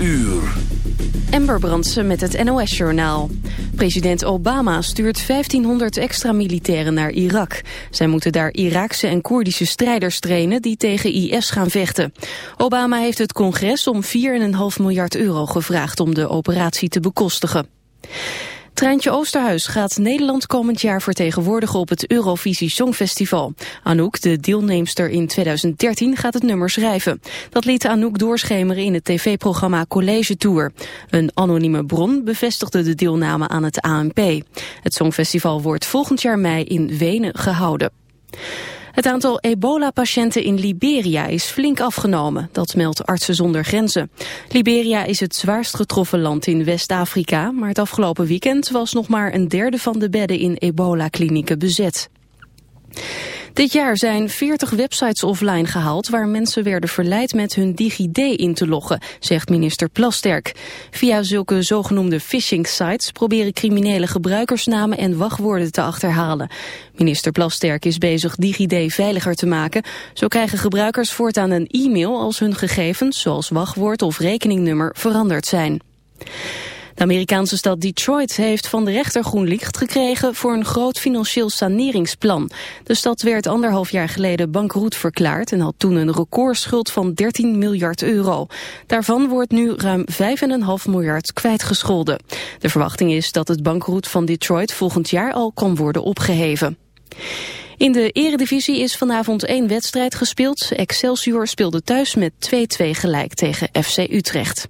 uur. Ember Brandsen met het NOS-journaal. President Obama stuurt 1500 extra militairen naar Irak. Zij moeten daar Iraakse en Koerdische strijders trainen die tegen IS gaan vechten. Obama heeft het congres om 4,5 miljard euro gevraagd om de operatie te bekostigen. Treintje Oosterhuis gaat Nederland komend jaar vertegenwoordigen op het Eurovisie Songfestival. Anouk, de deelnemster in 2013, gaat het nummer schrijven. Dat liet Anouk doorschemeren in het tv-programma College Tour. Een anonieme bron bevestigde de deelname aan het ANP. Het Songfestival wordt volgend jaar mei in Wenen gehouden. Het aantal ebola-patiënten in Liberia is flink afgenomen, dat meldt Artsen zonder Grenzen. Liberia is het zwaarst getroffen land in West-Afrika, maar het afgelopen weekend was nog maar een derde van de bedden in ebola-klinieken bezet. Dit jaar zijn 40 websites offline gehaald waar mensen werden verleid met hun DigiD in te loggen, zegt minister Plasterk. Via zulke zogenoemde phishing sites proberen criminelen gebruikersnamen en wachtwoorden te achterhalen. Minister Plasterk is bezig DigiD veiliger te maken. Zo krijgen gebruikers voortaan een e-mail als hun gegevens, zoals wachtwoord of rekeningnummer, veranderd zijn. De Amerikaanse stad Detroit heeft van de rechter groen licht gekregen voor een groot financieel saneringsplan. De stad werd anderhalf jaar geleden bankroet verklaard en had toen een recordschuld van 13 miljard euro. Daarvan wordt nu ruim 5,5 miljard kwijtgescholden. De verwachting is dat het bankroet van Detroit volgend jaar al kan worden opgeheven. In de eredivisie is vanavond één wedstrijd gespeeld. Excelsior speelde thuis met 2-2 gelijk tegen FC Utrecht.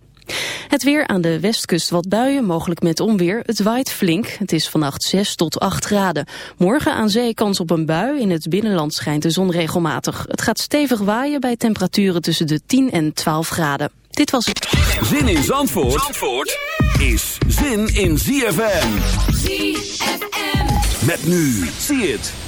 Het weer aan de westkust wat buien, mogelijk met onweer. Het waait flink. Het is vannacht 6 tot 8 graden. Morgen aan zee kans op een bui. In het binnenland schijnt de zon regelmatig. Het gaat stevig waaien bij temperaturen tussen de 10 en 12 graden. Dit was het. Zin in Zandvoort, Zandvoort is zin in ZFM. ZFM. Met nu. Zie het.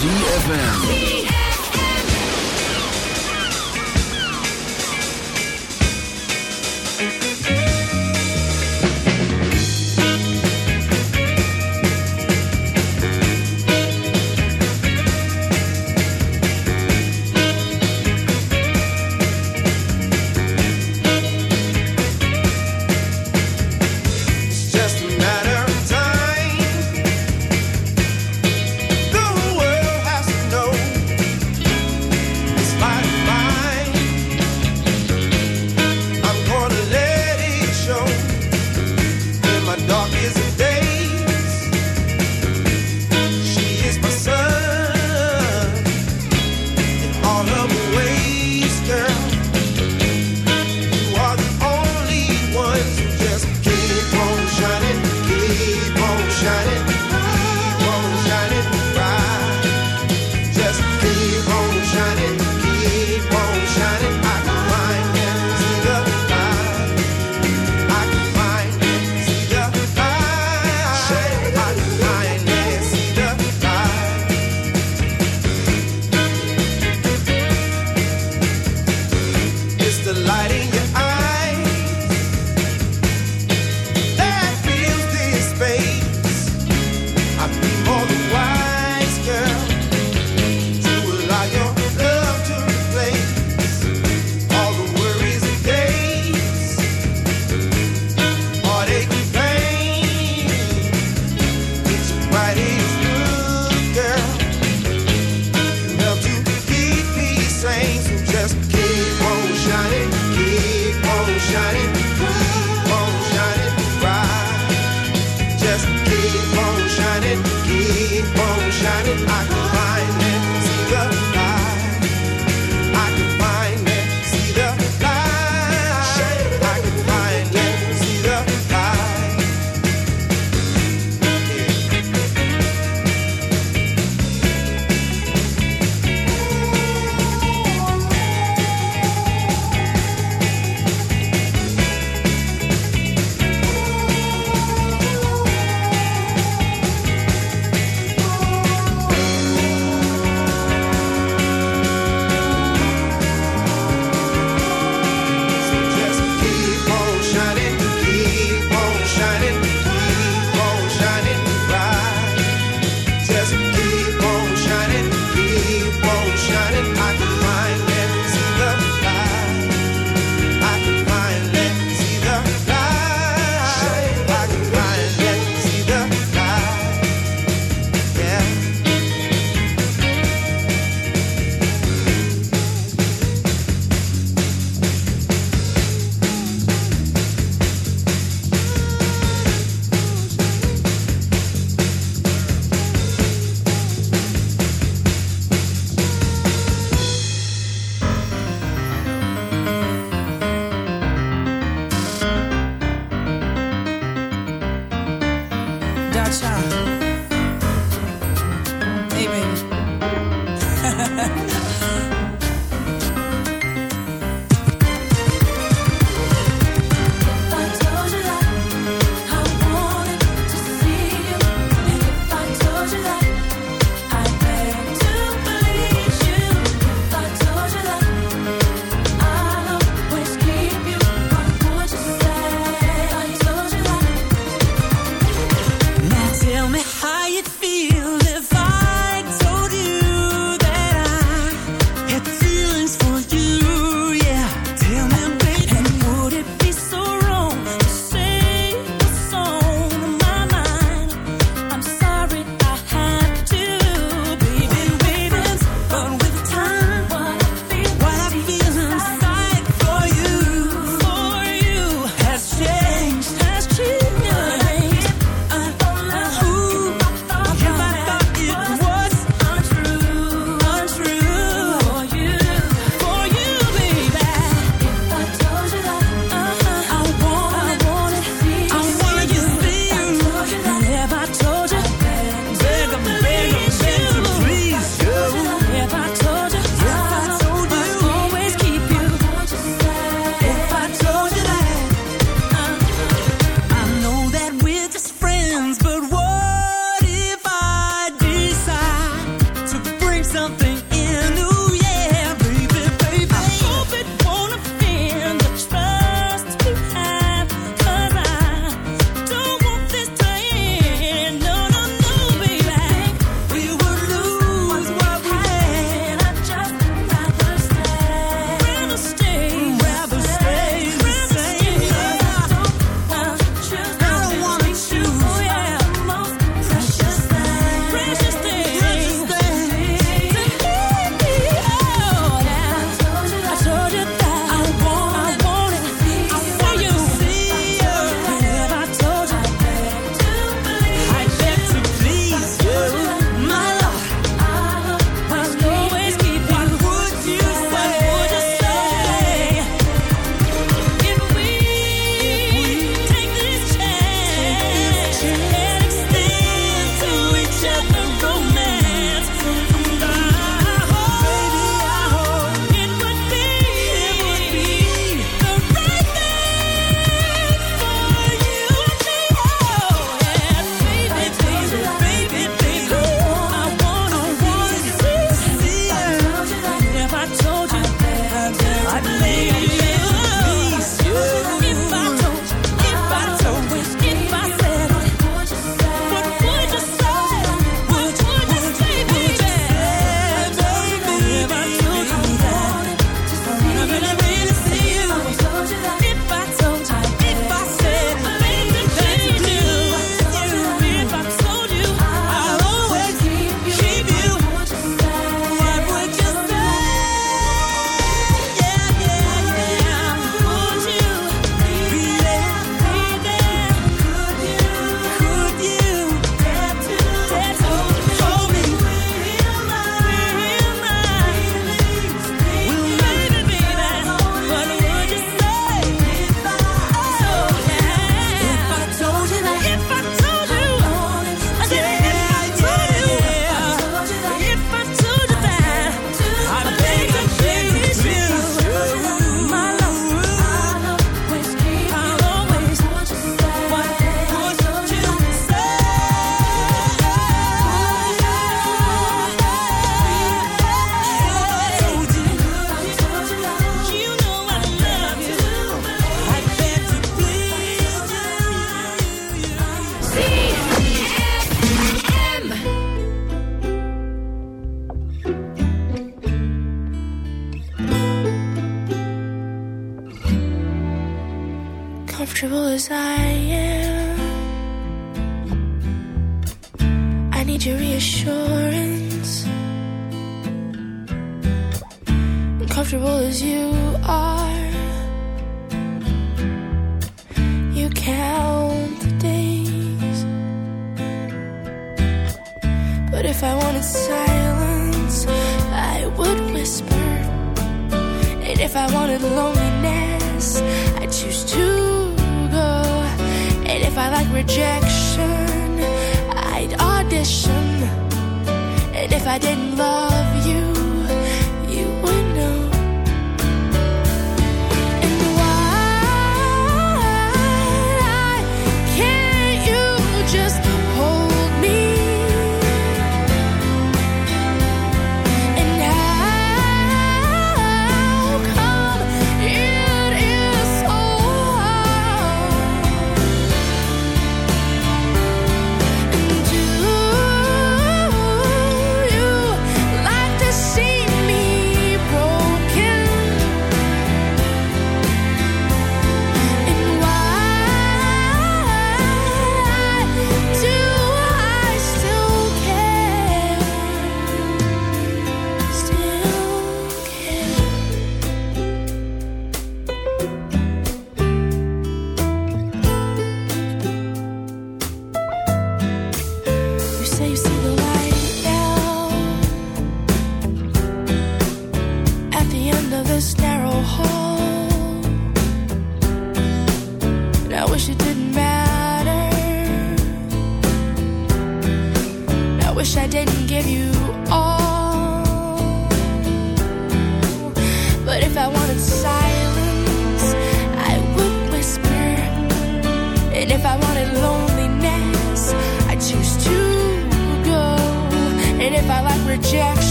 ZFM.